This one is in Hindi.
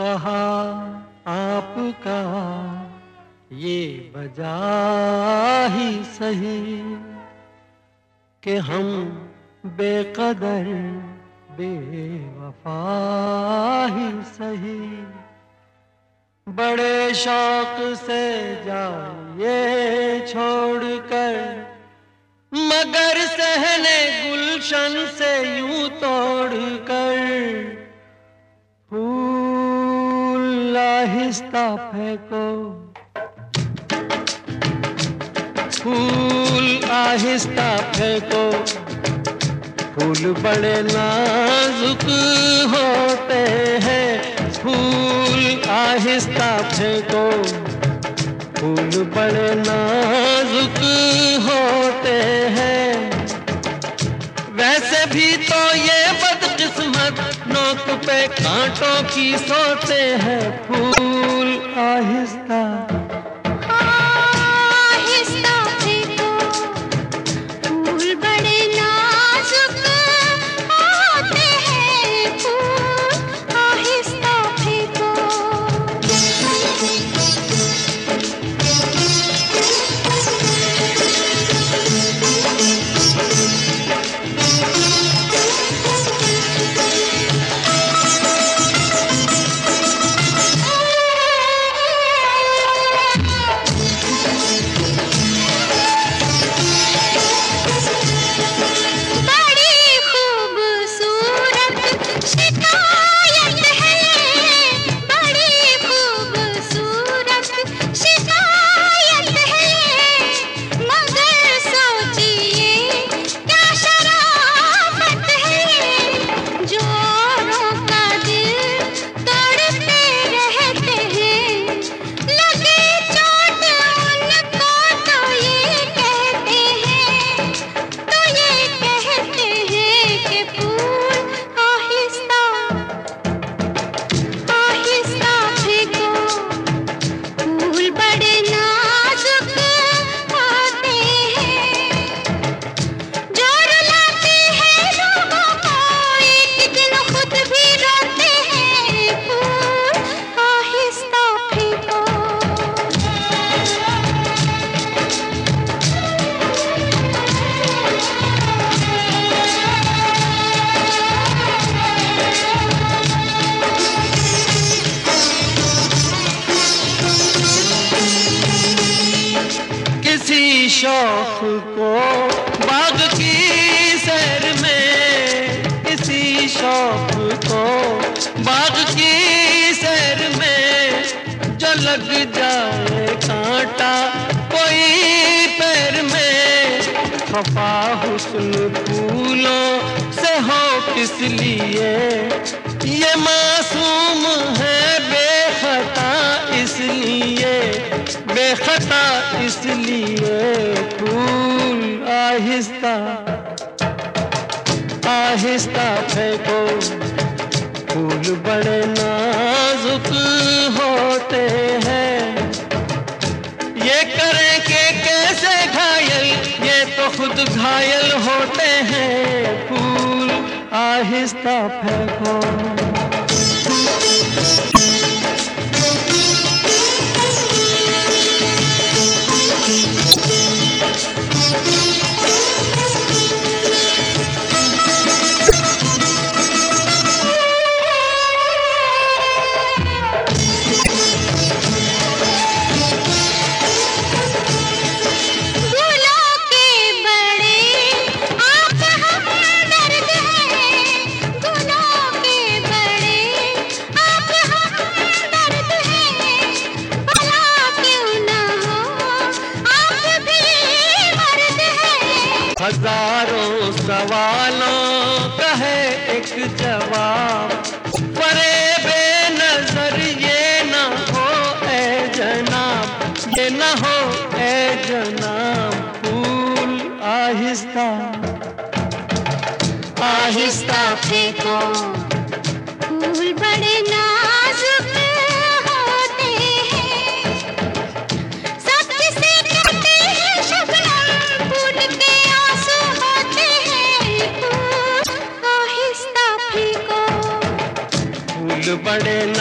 कहा, आपका ये बजा ही सही कि हम बेकदर बेवफा ही सही। बड़े शौक से जाइए छोड़कर, मगर सहने गुलशन से यूँ आहिस्ता फेंको। फूल आहिस्ता फेंको। फूल बड़े नाजुक होते हैं। फूल आहिस्ता फेंको। फूल बड़े नाजुक होते हैं। वैसे भी तो ये नोक पे कांटों की सोते हैं फूल आहिस्ता। शौक को बाग की सैर में किसी शौक को बाग की सैर में, जो लग जाए कांटा कोई पैर में। खफा हुस्न फूलों से हो किस लिए, ये मासूम आहिस्ता आहिस्ता फेंको फूल बड़े नाजुक होते हैं। ये करें के कैसे घायल? ये तो खुद घायल होते हैं। फूल आहिस्ता फेंको हज़ारों सवालों का है एक जवाब। परे बे नज़र ये न हो, ए जनाब, ये न हो, ए जनाब, फूल आहिस्ता। आहिस्ता फेंको हैं फूल